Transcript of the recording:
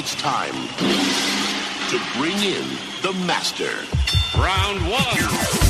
It's time to bring in the master. Round one.